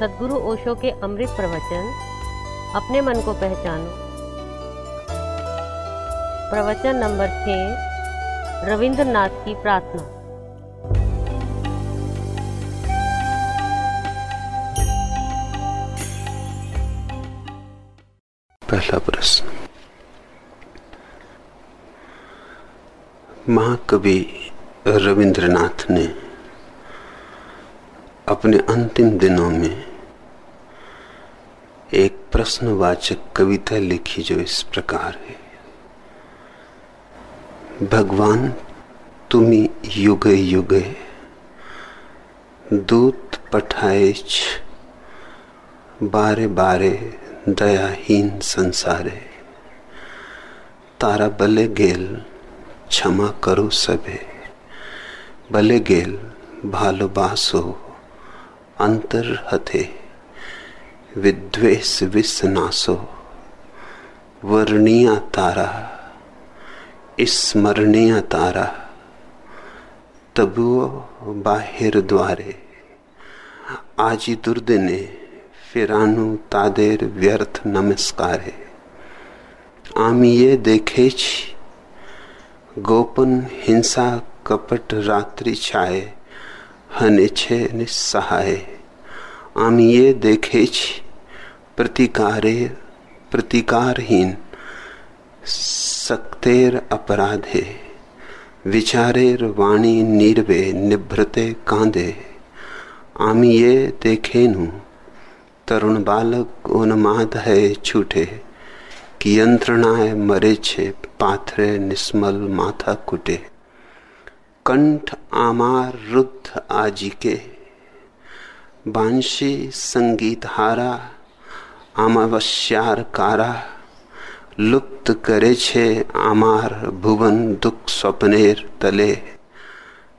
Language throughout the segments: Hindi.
सदगुरु ओशो के अमृत प्रवचन, अपने मन को पहचानो। प्रवचन नंबर छः रविंद्रनाथ की प्रार्थना। पहला प्रश्न। महाकवि रविंद्रनाथ ने अपने अंतिम दिनों में एक प्रश्नवाचक कविता लिखी जो इस प्रकार है। भगवान तुम्ही युगे युगे दूत पठाए बारे बारे दयाहीन संसारे। तारा बले गेल, क्षमा करो सबे बले गेल भालोबासो अंतर हथे, विद्वेष विस्नासो वर्णीय तारा, स्मरणीय तारा, तबुओ बाहिर द्वारे, आजी दुर्दिने फिरानु तादेर व्यर्थ नमस्कारे। आमी ये देखे गोपन हिंसा कपट रात्रि छाए हनिछे निस्सहाय आमी ये देखे प्रतिकारे, प्रतिकारहीन, सक्तेर अपराधे, विचारेर वाणी निर्वे, निभ्रते कांदे। आमी ये देखे नु तरुण बालक उन्माद है छूटे, कि यंत्रणाए मरे छे, पाथरे निस्मल माथा कुटे। कंठ आमार रुद्ध आजी के। बांशी संगीत हारा अमावस्यार कारा। लुप्त करे छे आमार भुवन दुख स्वप्नेर तले।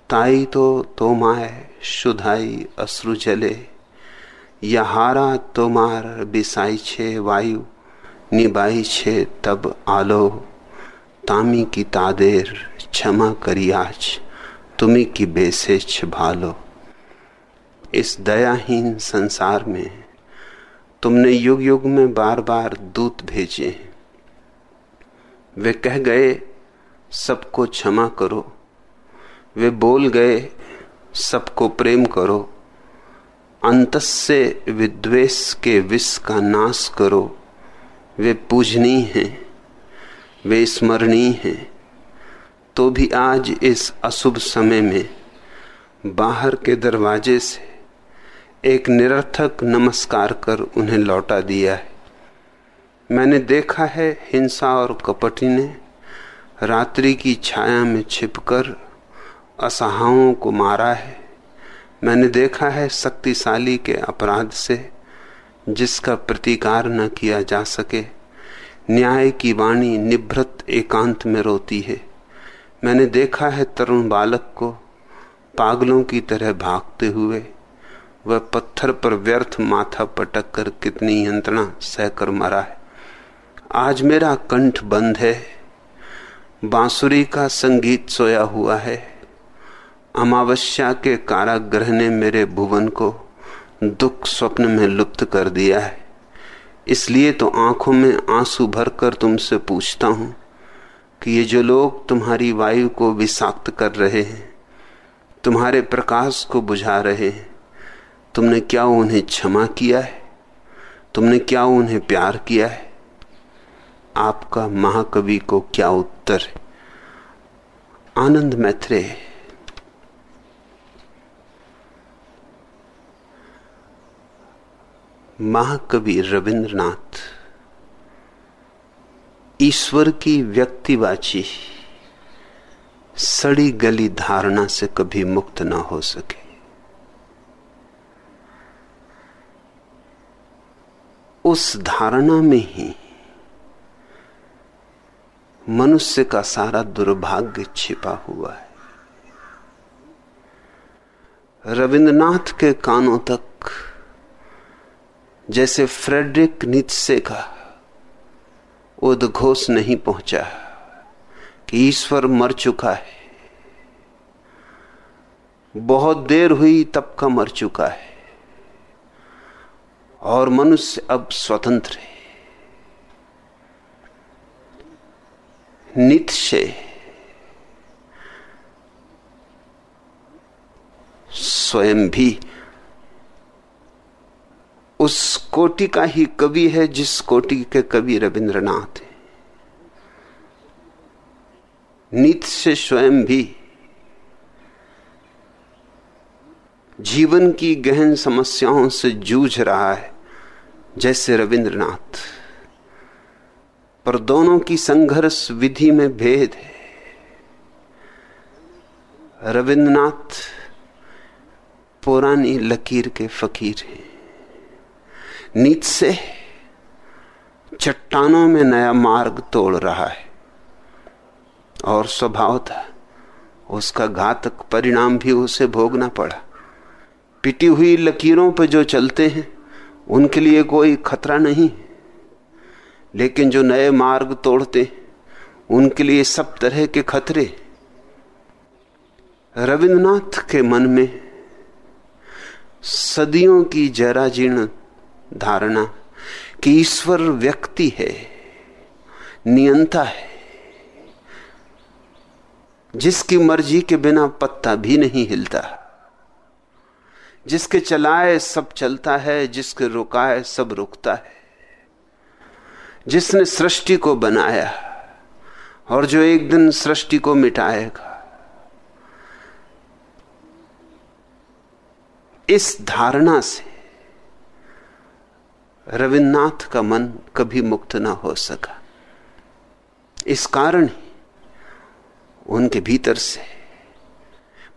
ताई तो तोमाय शुधाई अश्रु जले। यहारा तोमार बिसाई छे वायु निबाई छे तब आलो। तामी की तादेर क्षमा करी आज। तुम्ही की बेसेच भालो। इस दयाहीन संसार में तुमने युग युग में बार बार दूत भेजे वे कह गए, सबको क्षमा करो। वे बोल गए, सबको प्रेम करो। अंत से विद्वेष के विष का नाश करो। वे पूजनीय हैं, वे स्मरणीय हैं। तो भी आज इस अशुभ समय में बाहर के दरवाजे से एक निरर्थक नमस्कार कर उन्हें लौटा दिया है। मैंने देखा है हिंसा और कपटी ने रात्रि की छाया में छिपकर असहाओं को मारा है। मैंने देखा है शक्तिशाली के अपराध से जिसका प्रतिकार न किया जा सके। न्याय की वाणी निभृत एकांत में रोती है। मैंने देखा है तरुण बालक को पागलों की तरह भागते हुए। वह पत्थर पर व्यर्थ माथा पटक कर कितनी यंत्रणा सहकर मरा है। आज मेरा कंठ बंद है। बांसुरी का संगीत सोया हुआ है। अमावस्या के कारागृह ने मेरे भुवन को दुख स्वप्न में लुप्त कर दिया है। इसलिए तो आँखों में आँसू भरकर तुमसे पूछता हूँ कि ये जो लोग तुम्हारी वायु को विषाक्त कर रहे हैं, तुम्हारे प्रकाश को बुझा रहे हैं, तुमने क्या उन्हें क्षमा किया है? तुमने क्या उन्हें प्यार किया है? आपका महाकवि को क्या उत्तर है? आनंद मैत्रे महाकवि रविंद्रनाथ। ईश्वर की व्यक्तिवाची सड़ी गली धारणा से कभी मुक्त ना हो सके। उस धारणा में ही मनुष्य का सारा दुर्भाग्य छिपा हुआ है। रविंद्रनाथ के कानों तक जैसे फ्रेडरिक नित्से का उद्घोष नहीं पहुँचा, कि ईश्वर मर चुका है। बहुत देर हुई, तब का मर चुका है। और मनुष्य अब स्वतंत्र है। नित्य स्वयं भी उस कोटि का ही कवि है जिस कोटि के कवि रविंद्रनाथ है। नीत से स्वयं भी जीवन की गहन समस्याओं से जूझ रहा है, जैसे रविंद्रनाथ। पर दोनों की संघर्ष विधि में भेद है। रविंद्रनाथ पुरानी लकीर के फकीर हैं। नीत से चट्टानों में नया मार्ग तोड़ रहा है। और स्वभाव था उसका घातक परिणाम भी उसे भोगना पड़ा। पिटी हुई लकीरों पर जो चलते हैं, उनके लिए कोई खतरा नहीं। लेकिन जो नए मार्ग तोड़ते उनके लिए सब तरह के खतरे। रविन्द्रनाथ के मन में सदियों की जराजीर्ण धारणा कि ईश्वर व्यक्ति है, नियंता है, जिसकी मर्ज़ी के बिना पत्ता भी नहीं हिलता, जिसके चलाए सब चलता है, जिसके रुकाए सब रुकता है, जिसने सृष्टि को बनाया और जो एक दिन सृष्टि को मिटाएगा। इस धारणा से रविन्द्रनाथ का मन कभी मुक्त ना हो सका। इस कारण ही उनके भीतर से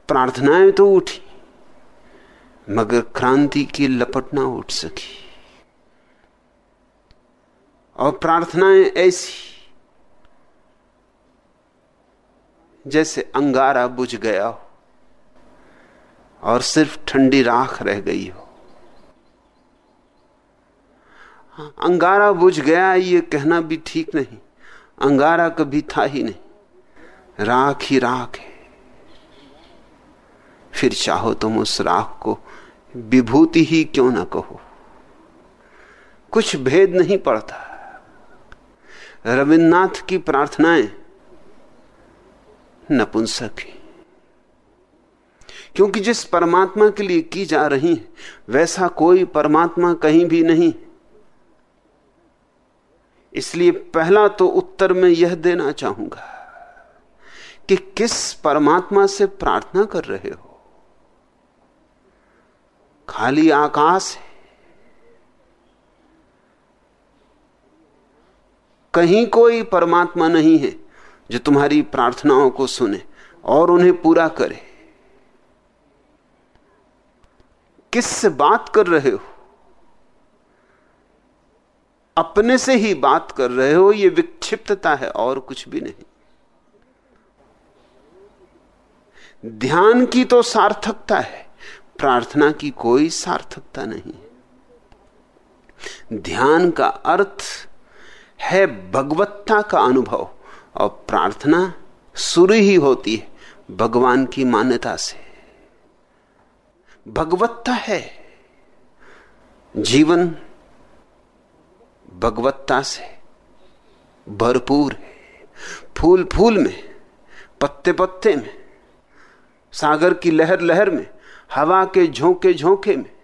प्रार्थनाएँ तो उठी, मगर क्रांति की लपट ना उठ सकी। और प्रार्थनाएँ ऐसी, जैसे अंगारा बुझ गया हो, और सिर्फ़ ठंडी राख रह गई हो। अंगारा बुझ गया, ये कहना भी ठीक नहीं। अंगारा कभी था ही नहीं। राख ही राख है। फिर चाहो तुम उस राख को, विभूति ही क्यों ना कहो? कुछ भेद नहीं पड़ता। रविन्द्रनाथ की प्रार्थनाएँ नपुंसक है। क्योंकि जिस परमात्मा के लिए की जा रही है, वैसा कोई परमात्मा कहीं भी नहीं इसलिए पहला तो उत्तर मैं यह देना चाहूँगा कि किस परमात्मा से प्रार्थना कर रहे हो? खाली आकाश है। कहीं कोई परमात्मा नहीं है जो तुम्हारी प्रार्थनाओं को सुने और उन्हें पूरा करे। किस से बात कर रहे हो? अपने से ही बात कर रहे हो यह विक्षिप्तता है, और कुछ भी नहीं। ध्यान की तो सार्थकता है, प्रार्थना की कोई सार्थकता नहीं ध्यान का अर्थ है भगवत्ता का अनुभव, और प्रार्थना शुरू ही होती है, भगवान की मान्यता से। भगवत्ता है, जीवन भगवत्ता से, भरपूर है। फूल फूल में पत्ते पत्ते में, सागर की लहर लहर में, हवा के झोंके झोंके में।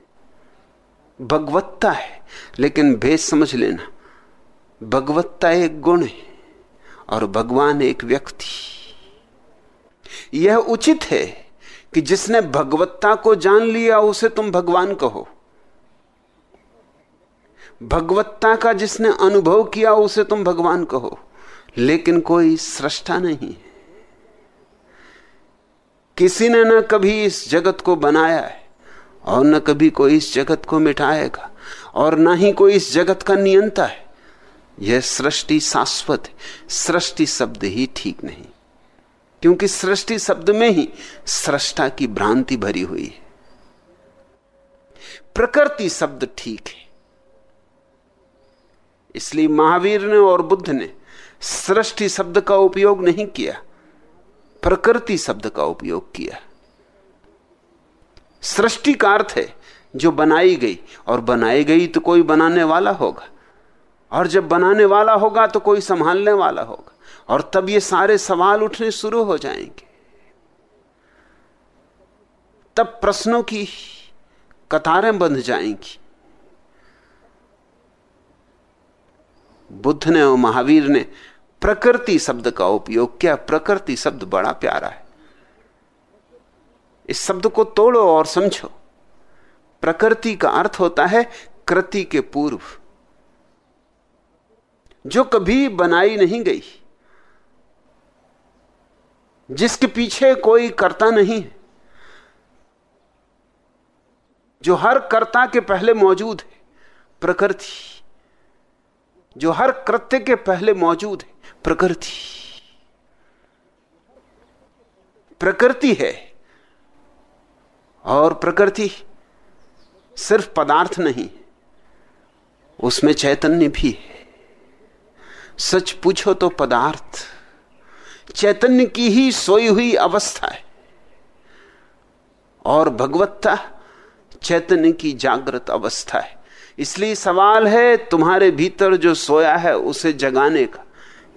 भगवत्ता है, लेकिन भेद समझ लेना। भगवत्ता एक गुण है, और भगवान एक व्यक्ति। यह उचित है कि जिसने भगवत्ता को जान लिया, उसे तुम भगवान कहो। भगवत्ता का जिसने अनुभव किया, उसे तुम भगवान कहो। लेकिन कोई सृष्टा नहीं है। किसी ने न कभी इस जगत को बनाया है, और न कभी कोई इस जगत को मिटाएगा, और न ही कोई इस जगत का नियंता है। यह सृष्टि शाश्वत है। सृष्टि शब्द ही ठीक नहीं, क्योंकि सृष्टि शब्द में ही सृष्टा की भ्रांति भरी हुई है। प्रकृति शब्द ठीक है। इसलिए महावीर ने और बुद्ध ने सृष्टि शब्द का उपयोग नहीं किया, प्रकृति शब्द का उपयोग किया। सृष्टि का अर्थ है, जो बनाई गई, और बनाई गई तो कोई बनाने वाला होगा, और जब बनाने वाला होगा तो कोई संभालने वाला होगा, और तब ये सारे सवाल उठने शुरू हो जाएँगे। तब प्रश्नों की कतारें बंध जाएँगी बुद्ध ने और महावीर ने प्रकृति शब्द का उपयोग किया। प्रकृति शब्द बड़ा प्यारा है। इस शब्द को तोड़ो और समझो। प्रकृति का अर्थ होता है कृति के पूर्व। जो कभी बनाई नहीं गई, जिसके पीछे कोई कर्ता नहीं है, जो हर कर्ता के पहले मौजूद है, प्रकृति। जो हर कृत्य के पहले मौजूद है, प्रकृति। प्रकृति है और प्रकृति सिर्फ़ पदार्थ नहीं, उसमें चैतन्य भी है। सच पूछो तो पदार्थ चैतन्य की ही सोई हुई अवस्था है और भगवत्ता चैतन्य की जागृत अवस्था है। इसलिए सवाल है, तुम्हारे भीतर जो सोया है, उसे जगाने का।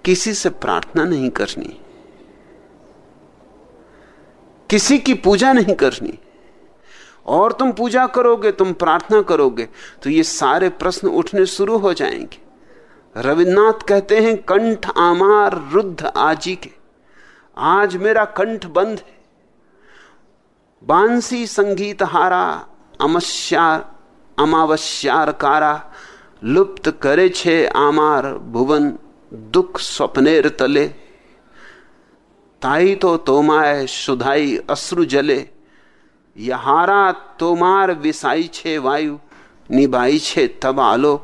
किसी से प्रार्थना नहीं करनी। किसी की पूजा नहीं करनी। और तुम पूजा करोगे, तुम प्रार्थना करोगे तो ये सारे प्रश्न उठने शुरू हो जाएँगे। रविन्द्रनाथ कहते हैं, कंठ आमार रुद्ध आजी के। आज मेरा कंठ बंद है। बांसी संगीत हारा अमस्यार अमावस्यारकारा लुप्त करे छे आमार भुवन दुख स्वप्नेर तले। ताई तो तोमाय सुधाई अश्रु जले। यहारा तोमार विसाई छे वायु निबाई छे तब आलो।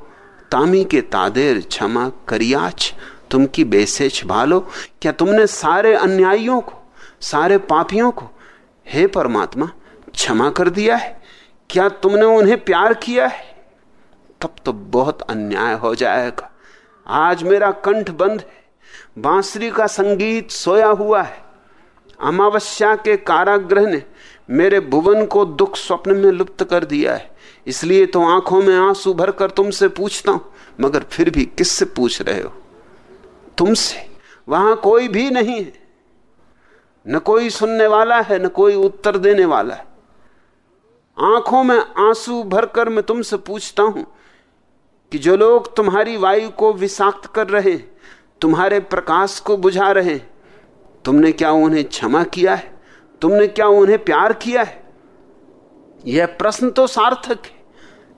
तामी के तादेर क्षमा करियाच तुम की बेसेच भालो। क्या तुमने सारे अन्यायियों को, सारे पापियों को, हे परमात्मा, क्षमा कर दिया है? क्या तुमने उन्हें प्यार किया है? तब तो बहुत अन्याय हो जाएगा। आज मेरा कंठ बंद है। बांसुरी का संगीत सोया हुआ है। अमावस्या के कारागृह ने मेरे भुवन को दुख स्वप्न में लुप्त कर दिया है। इसलिए तो आँखों में आँसू भरकर तुमसे पूछता हूँ, मगर फिर भी किससे पूछ रहे हो? तुमसे? वहाँ कोई भी नहीं है। न कोई सुनने वाला है, न कोई उत्तर देने वाला है। आँखों में आँसू भरकर मैं तुमसे पूछता हूँ कि जो लोग तुम्हारी वायु को विषाक्त कर रहे तुम्हारे प्रकाश को बुझा रहे तुमने क्या उन्हें क्षमा किया है? तुमने क्या उन्हें प्यार किया है? यह प्रश्न तो सार्थक है,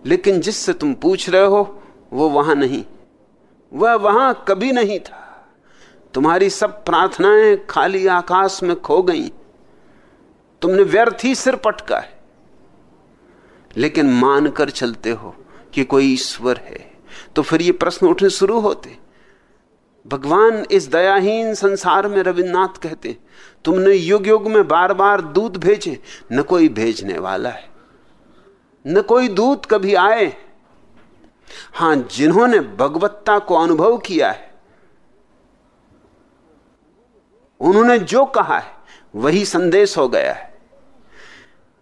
लेकिन जिससे तुम पूछ रहे हो, वो वहाँ नहीं। वह वहाँ कभी नहीं था। तुम्हारी सब प्रार्थनाएँ खाली आकाश में खो गई। तुमने व्यर्थ ही सिर पटका है। लेकिन मानकर चलते हो कि कोई ईश्वर है। तो फिर ये प्रश्न उठने शुरू होते। भगवान इस दयाहीन संसार में रविन्द्रनाथ कहते, तुमने युग युग में बार बार दूत भेजे, न कोई भेजने वाला है। न कोई दूत कभी आए। हाँ, जिन्होंने भगवत्ता को अनुभव किया है, उन्होंने जो कहा है, वही संदेश हो गया है।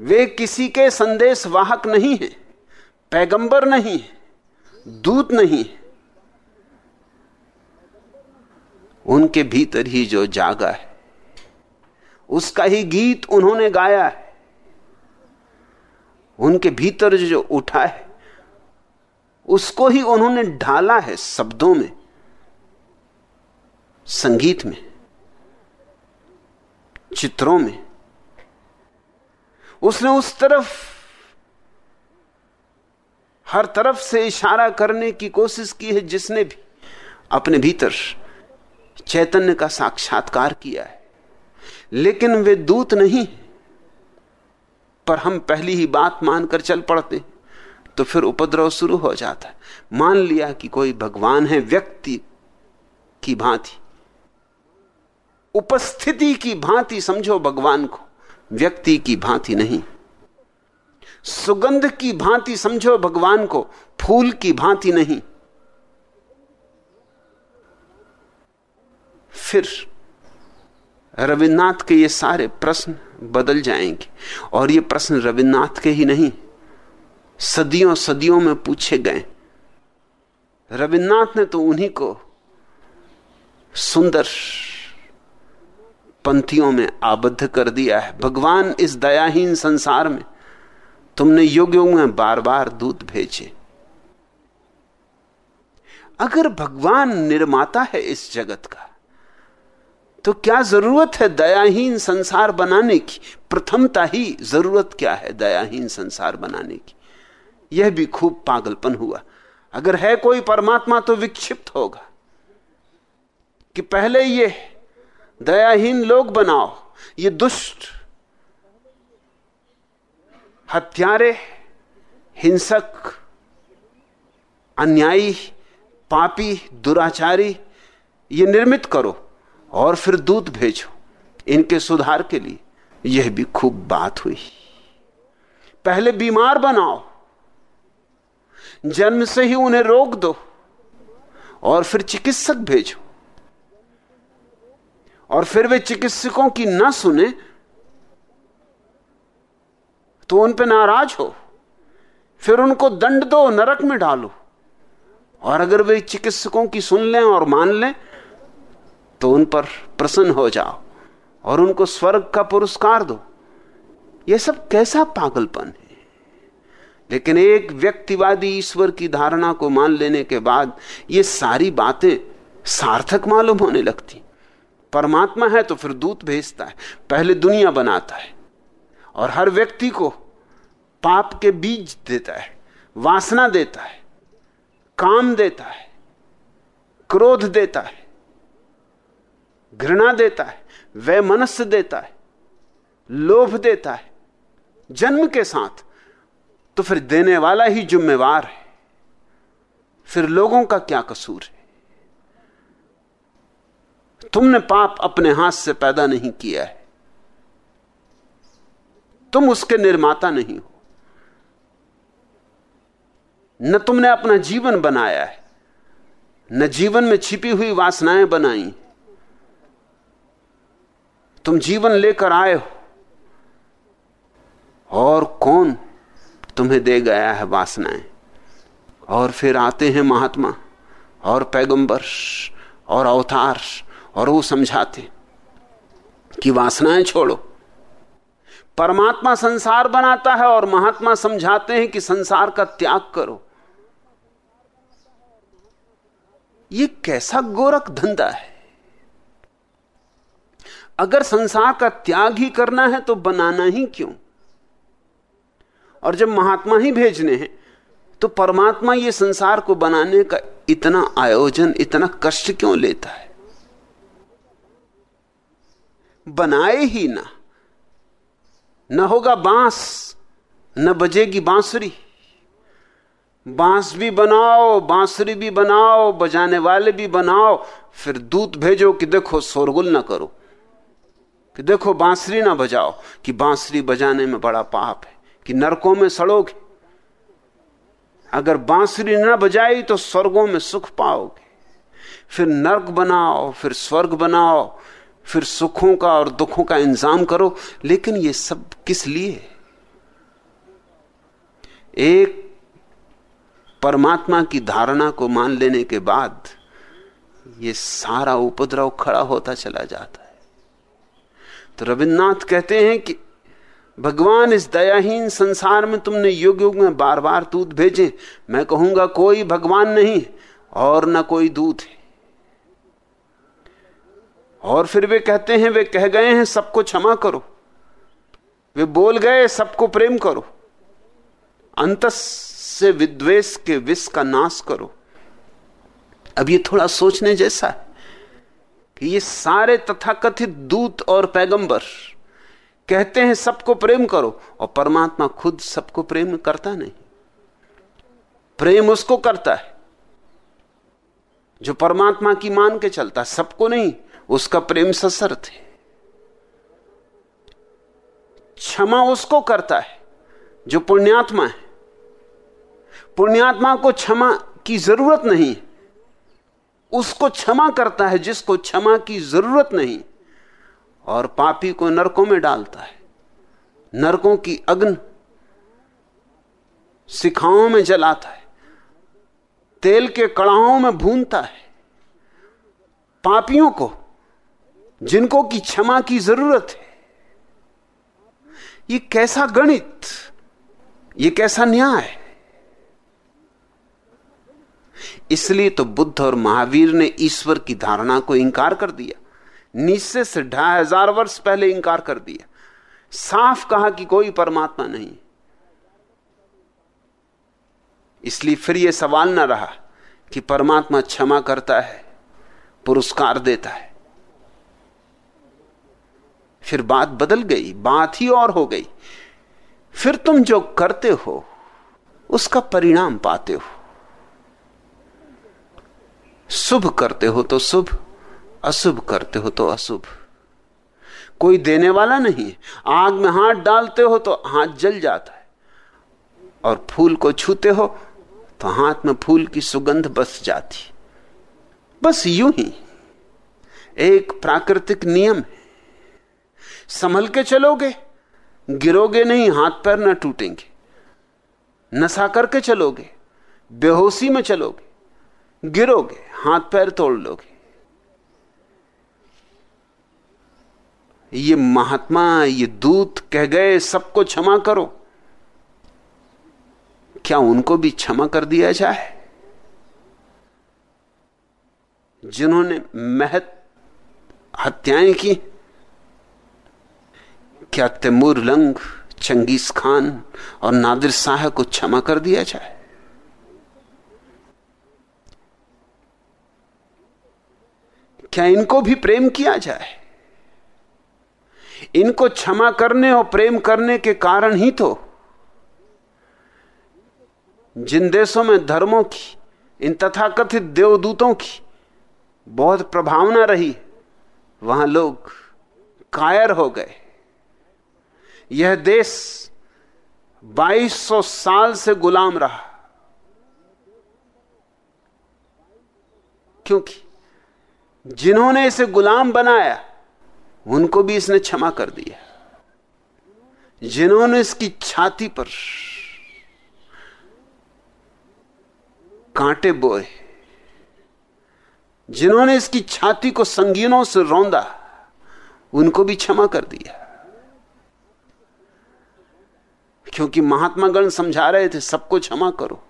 वे किसी के संदेश वाहक नहीं है, पैगंबर नहीं है, दूत नहीं है। उनके भीतर ही जो जागा है, उसका ही गीत उन्होंने गाया है। उनके भीतर जो उठा है, उसको ही उन्होंने ढाला है शब्दों में, संगीत में, चित्रों में। उसने उस तरफ़, हर तरफ़ से इशारा करने की कोशिश की है जिसने भी अपने भीतर चैतन्य का साक्षात्कार किया है। लेकिन वे दूत नहीं पर हम पहली ही बात मानकर चल पड़ते तो फिर उपद्रव शुरू हो जाता है। मान लिया कि कोई भगवान है, व्यक्ति की भांति, उपस्थिति की भांति समझो भगवान को। व्यक्ति की भांति नहीं। सुगंध की भांति समझो भगवान को, फूल की भांति नहीं। फिर रविन्द्रनाथ के ये सारे प्रश्न बदल जाएँगे, और ये प्रश्न रविन्द्रनाथ के ही नहीं, सदियों सदियों में पूछे गए। रविन्द्रनाथ ने तो उन्हीं को सुंदर पंथियों में आबद्ध कर दिया है। भगवान इस दयाहीन संसार में तुमने युग युग में बार बार दूत भेजे। अगर भगवान निर्माता है इस जगत का तो क्या ज़रूरत है दयाहीन संसार बनाने की? प्रथमता ही ज़रूरत क्या है दयाहीन संसार बनाने की? यह भी खूब पागलपन हुआ। अगर है कोई परमात्मा तो विक्षिप्त होगा कि पहले ये दयाहीन लोग बनाओ। ये दुष्ट, हत्यारे, हिंसक, अन्यायी, पापी, दुराचारी, ये निर्मित करो और फिर दूत भेजो। इनके सुधार के लिए यह भी खूब बात हुई। पहले बीमार बनाओ, जन्म से ही उन्हें रोक दो और फिर चिकित्सक भेजो। और फिर वे चिकित्सकों की ना सुने तो उन पर नाराज़ हो। फिर उनको दंड दो, नरक में डालो। और अगर वे चिकित्सकों की सुन लें और मान लें तो उन पर प्रसन्न हो जाओ और उनको स्वर्ग का पुरस्कार दो। यह सब कैसा पागलपन है? लेकिन एक व्यक्तिवादी ईश्वर की धारणा को मान लेने के बाद ये सारी बातें सार्थक मालूम होने लगती। परमात्मा है तो फिर दूत भेजता है, पहले दुनिया बनाता है और हर व्यक्ति को पाप के बीज देता है, वासना देता है, काम देता है, क्रोध देता है, घृणा देता है वह मनस्य देता है, लोभ देता है, जन्म के साथ तो फिर देने वाला ही जिम्मेवार है। फिर लोगों का क्या कसूर है? तुमने पाप अपने हाथ से पैदा नहीं किया है। तुम उसके निर्माता नहीं हो। न तुमने अपना जीवन बनाया है, न जीवन में छिपी हुई वासनाएँ बनाई तुम जीवन लेकर आए हो, और कौन तुम्हें दे गया है वासनाएँ? और फिर आते हैं महात्मा, और पैगंबर और अवतार और वो समझाते कि वासनाएँ छोड़ो। परमात्मा संसार बनाता है और महात्मा समझाते हैं कि संसार का त्याग करो। ये कैसा गोरख धंधा है? अगर संसार का त्याग ही करना है तो बनाना ही क्यों? और जब महात्मा ही भेजने हैं तो परमात्मा ये संसार को बनाने का इतना आयोजन, इतना कष्ट क्यों लेता है? बनाए ही ना। न होगा बाँस, न बजेगी बांसुरी। बाँस भी बनाओ, बांसुरी भी बनाओ, बजाने वाले भी बनाओ, फिर दूत भेजो कि देखो शोरगुल ना करो। कि देखो बांसुरी ना बजाओ, कि बांसुरी बजाने में बड़ा पाप है, कि नरकों में सड़ोगे। अगर बांसुरी ना बजाई तो स्वर्गों में सुख पाओगे। फिर नर्क बनाओ, फिर स्वर्ग बनाओ फिर सुखों का और दुखों का इंतज़ाम करो, लेकिन ये सब किस लिए? एक परमात्मा की धारणा को मान लेने के बाद ये सारा उपद्रव खड़ा होता चला जाता है। तो रविन्द्रनाथ कहते हैं कि, भगवान, इस दयाहीन संसार में तुमने युग युग में बार बार दूध भेजे। मैं कहूँगा, कोई भगवान नहीं और न कोई दूत है। और फिर वे कहते हैं, वे कह गए हैं, सबको क्षमा करो। वे बोल गए, सबको प्रेम करो। अंतस से विद्वेश के विष का नाश करो। अब ये थोड़ा सोचने जैसा है कि ये सारे तथाकथित दूत और पैगंबर कहते हैं, सबको प्रेम करो, और परमात्मा खुद सबको प्रेम करता नहीं। प्रेम उसको करता है, जो परमात्मा की मान के चलता सबको नहीं उसका प्रेम सशर्त है क्षमा उसको करता है, जो पुण्यात्मा है। पुण्यात्मा को क्षमा की ज़रूरत नहीं। उसको क्षमा करता है, जिसको क्षमा की ज़रूरत नहीं। और पापी को नरकों में डालता है। नरकों की अग्न सिखाओं में जलाता है। तेल के कड़ाहों में भूनता है। पापियों को जिनको की क्षमा की ज़रूरत है। ये कैसा गणित? ये कैसा न्याय? इसलिए तो बुद्ध और महावीर ने ईश्वर की धारणा को इंकार कर दिया। निश्चय से ढाई हज़ार वर्ष पहले इंकार कर दिया। साफ़ कहा कि कोई परमात्मा नहीं। इसलिए फिर यह सवाल ना रहा कि परमात्मा क्षमा करता है, पुरस्कार देता है। फिर बात बदल गई, बात ही और हो गई। फिर तुम जो करते हो, उसका परिणाम पाते हो। शुभ करते हो तो शुभ, अशुभ करते हो तो अशुभ। कोई देने वाला नहीं, आग में हाथ डालते हो तो हाथ जल जाता है। और फूल को छूते हो तो हाथ में फूल की सुगंध बस जाती। बस यूँ ही, एक प्राकृतिक नियम है। संभल के चलोगे? गिरोगे नहीं, हाथ पैर ना टूटेंगे। नशा करके चलोगे, बेहोशी में चलोगे, गिरोगे, हाथ पैर तोड़ लोगे। ये महात्मा, ये दूत कह गए, सबको क्षमा करो। क्या उनको भी क्षमा कर दिया जाए? जिन्होंने महत हत्याएँ की क्या तैमूर लंग, चंगेज खान और नादिर शाह को क्षमा कर दिया जाए? क्या इनको भी प्रेम किया जाए? इनको क्षमा करने और प्रेम करने के कारण ही तो जिन देशों में धर्मों की, इन तथाकथित देवदूतों की बहुत प्रभावना रही, वहाँ लोग कायर हो गए। यह देश 2200 साल से गुलाम रहा। क्योंकि जिन्होंने इसे गुलाम बनाया, उनको भी इसने क्षमा कर दिया। जिन्होंने इसकी छाती पर कांटे बोए, जिन्होंने इसकी छाती को संगीनों से रौंदा, उनको भी क्षमा कर दिया। क्योंकि महात्मा गण समझा रहे थे सबको क्षमा करो,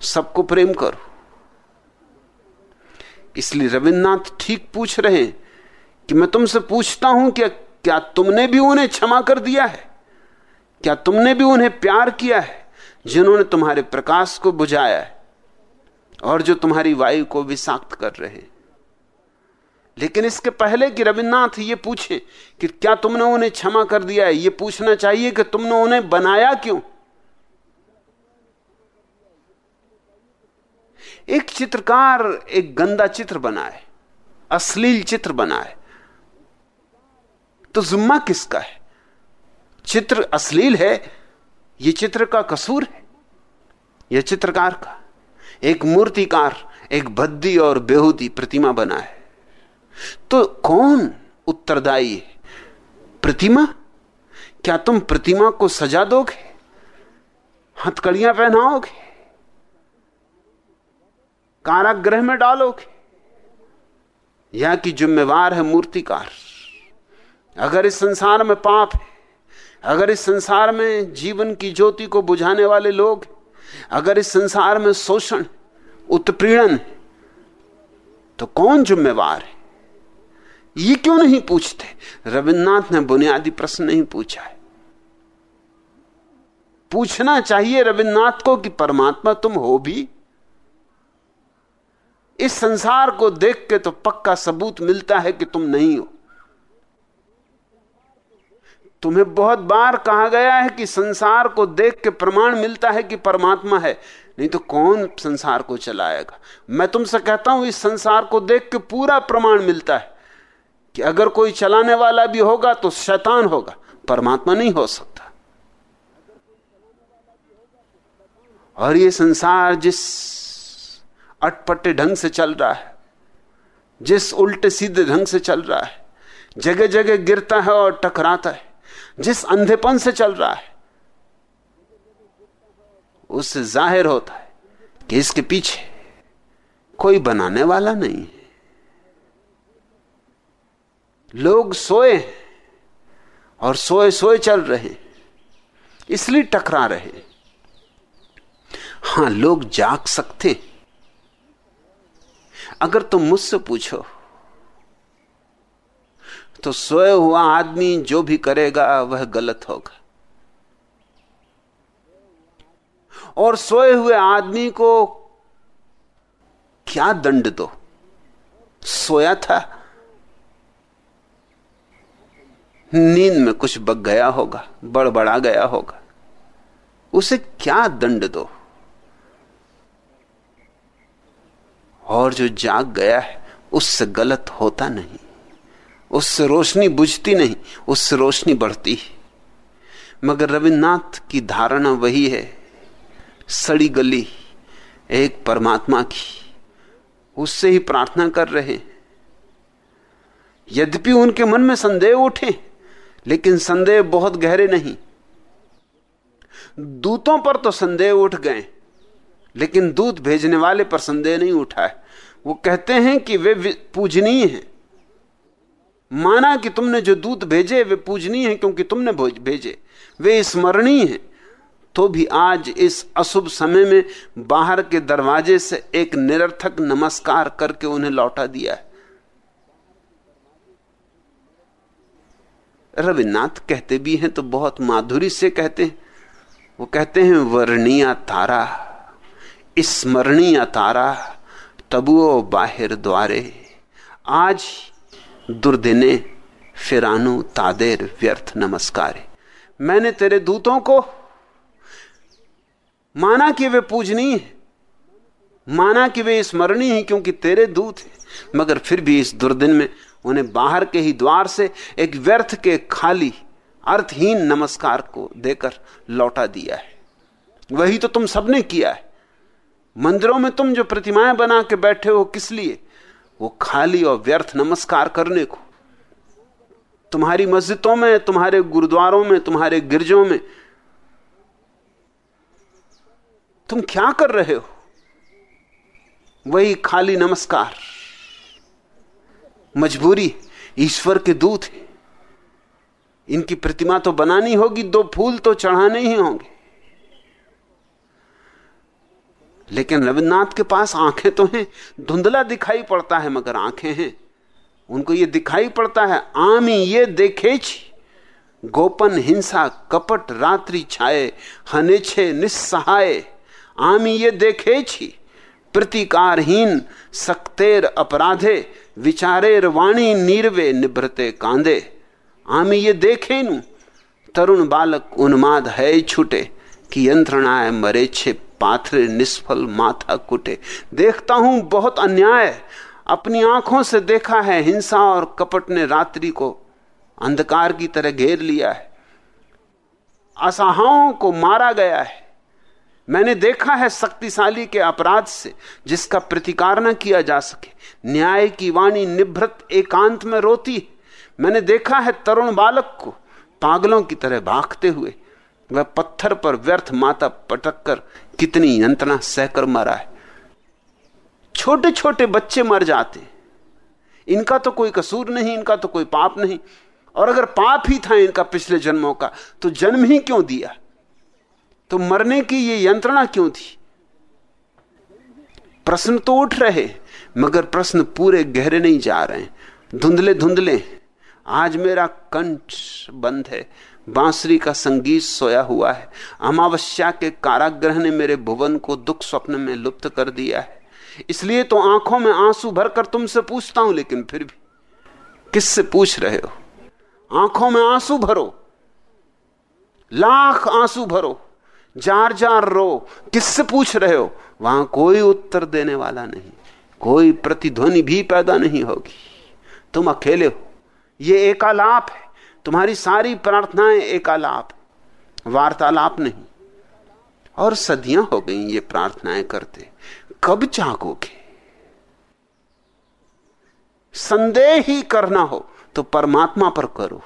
सबको प्रेम करो। इसलिए रविन्द्रनाथ ठीक पूछ रहे हैं कि मैं तुमसे पूछता हूँ कि क्या तुमने भी उन्हें क्षमा कर दिया है? क्या तुमने भी उन्हें प्यार किया है, जिन्होंने तुम्हारे प्रकाश को बुझाया है और जो तुम्हारी वायु को विषाक्त कर रहे हैं? लेकिन इसके पहले कि रविन्द्रनाथ ये पूछे कि क्या तुमने उन्हें क्षमा कर दिया है? ये पूछना चाहिए कि तुमने उन्हें बनाया क्यों? एक चित्रकार एक गंदा चित्र बनाए, अश्लील चित्र बनाए। तो जुम्मा किसका है? चित्र अश्लील है यह चित्र का कसूर है यह चित्रकार का। एक मूर्तिकार, एक भद्दी और बेहूदी प्रतिमा बनाए। तो कौन उत्तरदायी है? प्रतिमा? क्या तुम प्रतिमा को सजा दोगे? हथकड़ियाँ पहनाओगे? कारागृह में डालोगे? यह की जिम्मेवार है मूर्तिकार। अगर इस संसार में पाप है, अगर इस संसार में जीवन की ज्योति को बुझाने वाले लोग अगर इस संसार में शोषण, उत्पीड़न तो कौन जिम्मेवार है? ये क्यों नहीं पूछते? रविन्द्रनाथ ने बुनियादी प्रश्न नहीं पूछा है। पूछना चाहिए रविन्द्रनाथ को कि परमात्मा तुम हो भी। इस संसार को देख के तो पक्का सबूत मिलता है कि तुम नहीं हो। तुम्हें बहुत बार कहा गया है कि संसार को देख के प्रमाण मिलता है कि परमात्मा है। नहीं तो कौन संसार को चलाएगा? मैं तुमसे कहता हूँ, इस संसार को देख के पूरा प्रमाण मिलता है। कि अगर कोई चलाने वाला भी होगा तो शैतान होगा, परमात्मा नहीं हो सकता। और ये संसार जिस अटपटे ढंग से चल रहा है, जिस उल्टे सीधे ढंग से चल रहा है जगह जगह गिरता है और टकराता है, जिस अंधेपन से चल रहा है, उससे ज़ाहिर होता है कि इसके पीछे कोई बनाने वाला नहीं है। लोग सोए और सोए सोए चल रहे इसलिए टकरा रहे हाँ। लोग जाग सकते अगर तुम मुझसे पूछो तो सोए हुआ आदमी जो भी करेगा, वह गलत होगा। और सोए हुए आदमी को क्या दंड दो? सोया था? नींद में कुछ बग गया होगा, बड़बड़ा गया होगा। उसे क्या दंड दो? और जो जाग गया है, उससे गलत होता नहीं। उससे रोशनी बुझती नहीं, उससे रोशनी बढ़ती है। मगर रविन्द्रनाथ की धारणा वही है, सड़ी गली, एक परमात्मा की। उससे ही प्रार्थना कर रहे यद्यपि उनके मन में संदेह उठे लेकिन संदेह बहुत गहरे नहीं। दूतों पर तो संदेह उठ गए, लेकिन दूत भेजने वाले पर संदेह नहीं उठा है। वो कहते हैं कि वे पूजनीय हैं। माना कि तुमने जो दूत भेजे, वे पूजनीय हैं क्योंकि तुमने भेजे। वे स्मरणीय हैं। तो भी आज इस अशुभ समय में बाहर के दरवाजे से एक निरर्थक नमस्कार करके उन्हें लौटा दिया है। रविनाथ कहते भी हैं तो बहुत माधुरी से कहते हैं। वो कहते हैं, वर्णीय तारा, स्मरणीय तारा, तबुओ बाहिर द्वारे, आज दुर्दिने फिरानु तादेर व्यर्थ नमस्कार। मैंने तेरे दूतों को माना कि वे पूजनीय माना कि वे स्मरणीय हैं क्योंकि तेरे दूत हैं, मगर फिर भी इस दुर्दिन में उन्हें बाहर के ही द्वार से एक व्यर्थ के खाली, अर्थहीन नमस्कार को देकर लौटा दिया है। वही तो तुम सबने किया है। मंदिरों में तुम जो प्रतिमाएँ बना के बैठे हो किस लिए? वो खाली और व्यर्थ नमस्कार करने को। तुम्हारी मस्जिदों में, तुम्हारे गुरुद्वारों में, तुम्हारे गिरजों में तुम क्या कर रहे हो? वही खाली नमस्कार। मजबूरी, ईश्वर के दूत है। इनकी प्रतिमा तो बनानी होगी, दो फूल तो चढ़ाने ही होंगे। लेकिन रविन्द्रनाथ के पास आँखें तो हैं, धुंधला दिखाई पड़ता है, मगर आँखें हैं। उनको ये दिखाई पड़ता है, आमी ये देखे गोपन हिंसा, कपट रात्रि छाए, हनेछे, निस्सहाय, आमी ये देखे प्रतिकारहीन, सक्तेर अपराधे, विचारेर वाणी नीरवे निभ्रते कांदे। आमी ये देखे नु तरुण बालक उन्माद है छुटे, कि यंत्रणाए मरे छे, पाथरे निष्फल माथा कुटे। देखता हूँ बहुत अन्याय, अपनी आँखों से देखा है हिंसा और कपट ने रात्रि को अंधकार की तरह घेर लिया है। असहाओं को मारा गया है। मैंने देखा है शक्तिशाली के अपराध से, जिसका प्रतिकार न किया जा सके। न्याय की वाणी निभृत एकांत में रोती मैंने देखा है तरुण बालक को पागलों की तरह भागते हुए। वह पत्थर पर व्यर्थ माता पटक कर कितनी यंत्रणा सहकर मरा है। छोटे छोटे बच्चे मर जाते। इनका तो कोई कसूर नहीं, इनका तो कोई पाप नहीं। और अगर पाप ही था इनका पिछले जन्मों का तो जन्म ही क्यों दिया? तो मरने की ये यंत्रणा क्यों थी? प्रश्न तो उठ रहे मगर प्रश्न पूरे गहरे नहीं जा रहे धुंधले धुंधले आज मेरा कंठ बंद है, बांसुरी का संगीत सोया हुआ है। अमावस्या के काराग्रह ने मेरे भुवन को दुख स्वप्न में लुप्त कर दिया है। इसलिए तो आँखों में आँसू भरकर तुमसे पूछता हूँ, लेकिन फिर भी। किससे पूछ रहे हो? आँखों में आँसू भरो। लाख आँसू भरो। जार जार रो, किससे पूछ रहे हो? वहाँ कोई उत्तर देने वाला नहीं, कोई प्रतिध्वनि भी पैदा नहीं होगी। तुम अकेले हो। ये एकालाप है। तुम्हारी सारी प्रार्थनाएँ एकालाप वार्तालाप नहीं। और सदियाँ हो गई ये प्रार्थनाएँ करते। कब जागोगे? संदेह ही करना हो तो परमात्मा पर करो।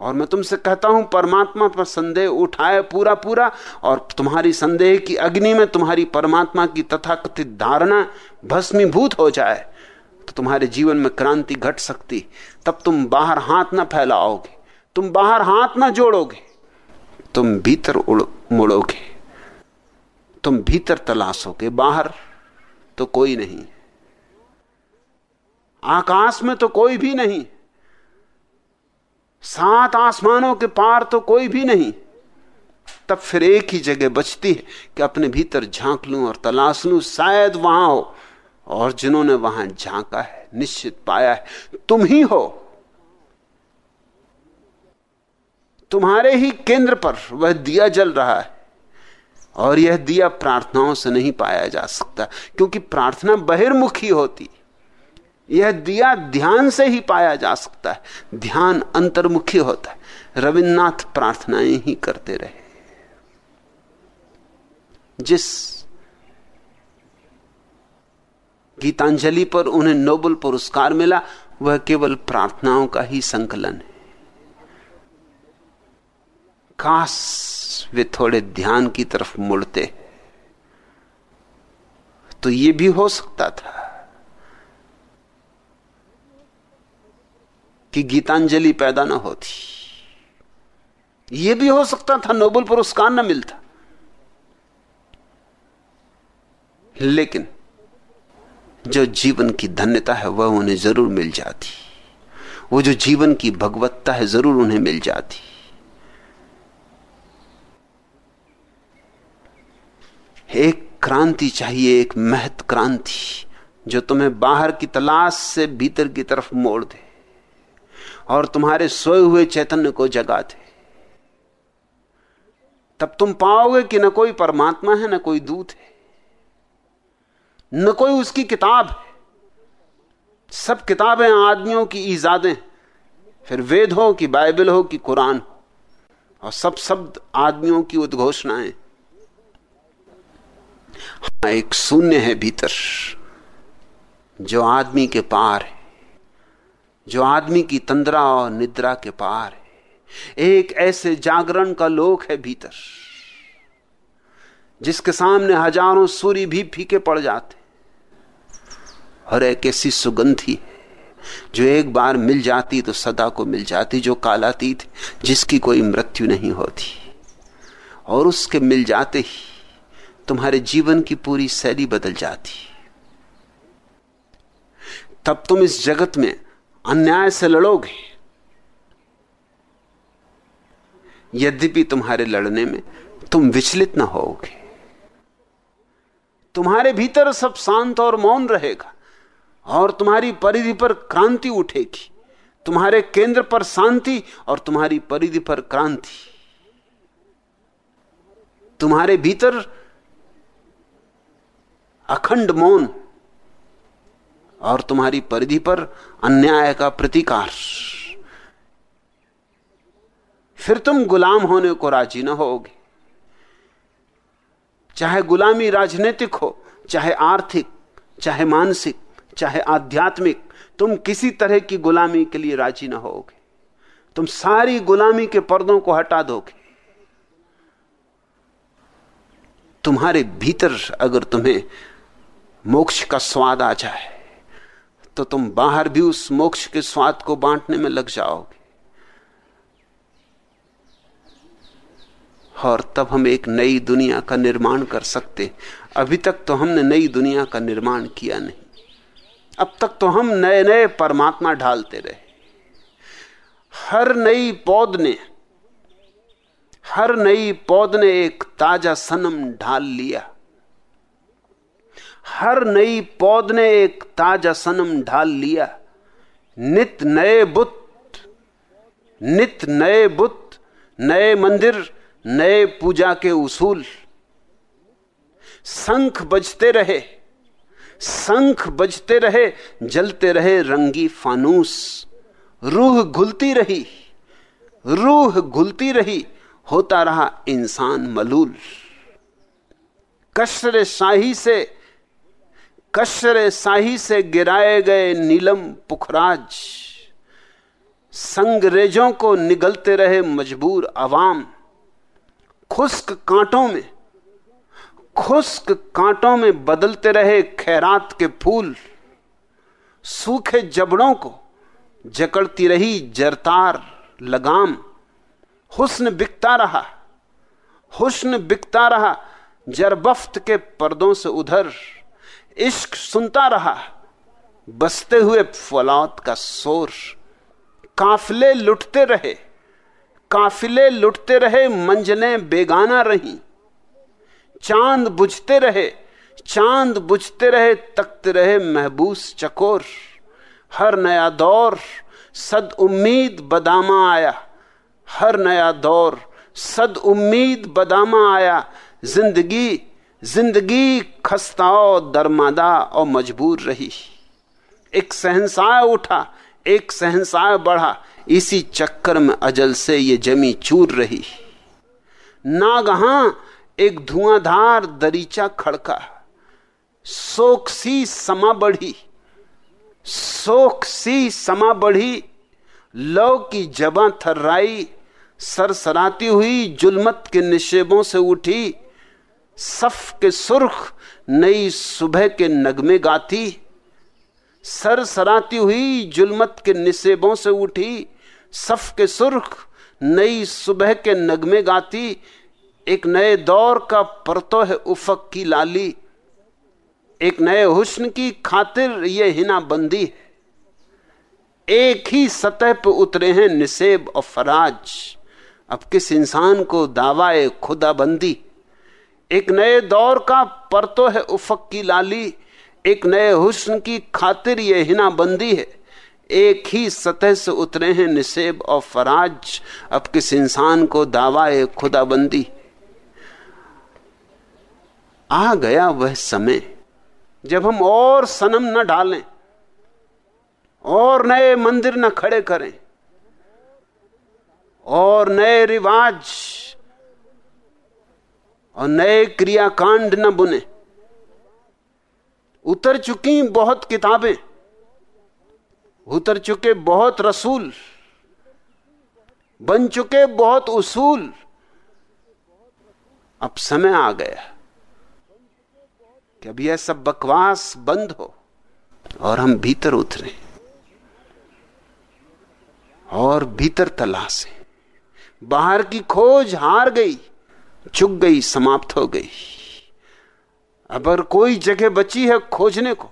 और मैं तुमसे कहता हूँ, परमात्मा पर संदेह उठाए पूरा पूरा और तुम्हारी संदेह की अग्नि में तुम्हारी परमात्मा की तथाकथित धारणा भस्मीभूत हो जाए तो तुम्हारे जीवन में क्रांति घट सकती। तब तुम बाहर हाथ ना फैलाओगे, तुम बाहर हाथ ना जोड़ोगे, तुम भीतर उड़ मुड़ोगे, तुम भीतर तलाशोगे। बाहर तो कोई नहीं, आकाश में तो कोई भी नहीं। सात आसमानों के पार तो कोई भी नहीं। तब फिर एक ही जगह बचती है कि अपने भीतर झाँक लूँ और तलाश लूँ, शायद वहाँ हो। और जिन्होंने वहाँ झांका है, निश्चित पाया है, तुम ही हो। तुम्हारे ही केंद्र पर वह दिया जल रहा है। और यह दिया प्रार्थनाओं से नहीं पाया जा सकता, क्योंकि प्रार्थना बहिर्मुखी होती। यह दिया ध्यान से ही पाया जा सकता है। ध्यान अंतर्मुखी होता है। रविन्द्रनाथ प्रार्थनाएँ ही करते रहे। जिस गीतांजलि पर उन्हें नोबल पुरस्कार मिला, वह केवल प्रार्थनाओं का ही संकलन है। काश वे थोड़े ध्यान की तरफ़ मुड़ते तो ये भी हो सकता था। कि गीतांजलि पैदा ना होती। यह भी हो सकता था, नोबल पुरस्कार ना मिलता। लेकिन जो जीवन की धन्यता है, वह उन्हें ज़रूर मिल जाती। वो जो जीवन की भगवत्ता है, ज़रूर उन्हें मिल जाती। एक क्रांति चाहिए, एक महत क्रांति, जो तुम्हें बाहर की तलाश से भीतर की तरफ़ मोड़ दे। और तुम्हारे सोए हुए चैतन्य को जगा दे। तब तुम पाओगे कि न कोई परमात्मा है, न कोई दूत है, न कोई उसकी किताब है। सब किताबें आदमियों की ईजादें, फिर वेद हो कि बाइबल हो कि कुरान हो, और सब शब्द आदमियों की उद्घोषणाएँ। हाँ एक शून्य है भीतर, जो आदमी के पार है। जो आदमी की तंद्रा और निद्रा के पार है, एक ऐसे जागरण का लोक है भीतर, जिसके सामने हज़ारों सूर्य भी फीके पड़ जाते और एक ऐसी सुगंधी है, जो एक बार मिल जाती तो सदा को मिल जाती, जो कालातीत जिसकी कोई मृत्यु नहीं होती। और उसके मिल जाते ही तुम्हारे जीवन की पूरी शैली बदल जाती। तब तुम इस जगत में अन्याय से लड़ोगे। यद्यपि तुम्हारे लड़ने में तुम विचलित ना होगे तुम्हारे भीतर सब शांत और मौन रहेगा और तुम्हारी परिधि पर क्रांति उठेगी। तुम्हारे केंद्र पर शांति और तुम्हारी परिधि पर क्रांति। तुम्हारे भीतर अखंड मौन और तुम्हारी परिधि पर अन्याय का प्रतिकार। फिर तुम गुलाम होने को राज़ी ना होगे। चाहे गुलामी राजनीतिक हो, चाहे आर्थिक, चाहे मानसिक, चाहे आध्यात्मिक, तुम किसी तरह की गुलामी के लिए राज़ी ना होगे। तुम सारी गुलामी के पर्दों को हटा दोगे। तुम्हारे भीतर अगर तुम्हें मोक्ष का स्वाद आ जाए तो तुम बाहर भी उस मोक्ष के स्वाद को बांटने में लग जाओगे। और तब हम एक नई दुनिया का निर्माण कर सकते अभी तक तो हमने नई दुनिया का निर्माण किया नहीं। अब तक तो हम नए नए परमात्मा ढालते रहे। हर नई पौध ने, हर नई पौध ने एक ताज़ा सनम ढाल लिया। हर नई पौध ने एक ताज़ा सनम ढाल लिया। नित नए बुत, नित नए बुत, नए मंदिर, नए पूजा के उसूल। शंख बजते रहे, शंख बजते रहे, जलते रहे रंगी फानूस। रूह घुलती रही, रूह घुलती रही, होता रहा इंसान मलूल। कशर शाही से कशर शाही से गिराए गए नीलम पुखराज। संगरेजों को निगलते रहे मजबूर अवाम खुश्क कांटों में, खुश्क कांटों में बदलते रहे खैरात के फूल। सूखे जबड़ों को जकड़ती रही जरतार लगाम। हुस्न बिकता रहा, हुस्न बिकता रहा जरबफ्त के पर्दों से उधर। इश्क सुनता रहा। बसते हुए फौलाद का शोर। काफिले लुटते रहे। काफिले लुटते रहे मंजले बेगाना रही। चाँद बुझते रहे। चाँद बुझते रहे, तकते रहे महबूस चकोर। हर नया दौर, सद उम्मीद बदामा आया। हर नया दौर, सद उम्मीद बदामा आया। ज़िंदगी ज़िंदगी खस्ताओ दरमादा और मजबूर रही। एक सहनसाय उठा, एक सहनसाय बढ़ा। इसी चक्कर में अजल से ये जमी चूर रही। नागहा एक धुआंधार दरीचा खड़का। शोक सी समा बढ़ी। शोक सी समा बढ़ी। लौ की जबा थर्राई, सरसराती हुई जुलमत के निशेबों से उठी। सफ के सुर्ख नई सुबह के नगमे गाती सर सराती हुई जुलमत के निसेबों से उठी, सफ के सुर्ख नई सुबह के नगमे गाती, एक नए दौर का परतो है उफक की लाली, एक नए हुस्न की खातिर ये हिना बंदी एक ही सतह पर उतरे हैं निसेब और फराज, अब किस इंसान को दावाए खुदा बंदी एक नए दौर का परतो है उफक की लाली, एक नए हुस्न की खातिर ये हिना बंदी है। एक ही सतह से उतरे हैं निसेब और फराज, अब किस इंसान को दावा है खुदाबंदी? आ गया वह समय, जब हम और सनम न डालें, और नए मंदिर न खड़े करें, और नए रिवाज और नए क्रियाकांड न बुने। उतर चुकी बहुत किताबें, उतर चुके बहुत रसूल, बन चुके बहुत उसूल, अब समय आ गया कि अब यह सब बकवास बंद हो और हम भीतर उतरे और भीतर तलाशें। बाहर की खोज हार गई। चुक गई, समाप्त हो गई। अगर कोई जगह बची है खोजने को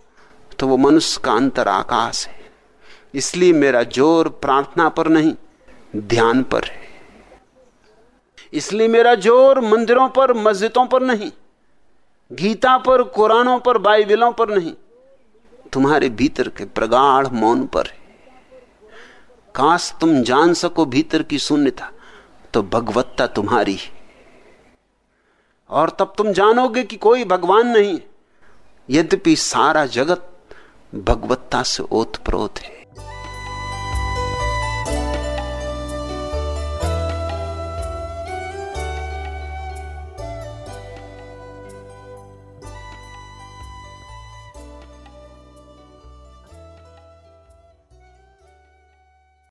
तो वो मनुष्य का अंतर आकाश है। इसलिए मेरा ज़ोर प्रार्थना पर नहीं, ध्यान पर है। इसलिए मेरा ज़ोर मंदिरों पर, मस्जिदों पर नहीं, गीता पर, कुरानों पर, बाइबलों पर नहीं, तुम्हारे भीतर के प्रगाढ़ मौन पर है। काश तुम जान सको भीतर की शून्यता तो भगवत्ता तुम्हारी है। और तब तुम जानोगे कि कोई भगवान नहीं। यद्यपि सारा जगत भगवत्ता से ओतप्रोत है।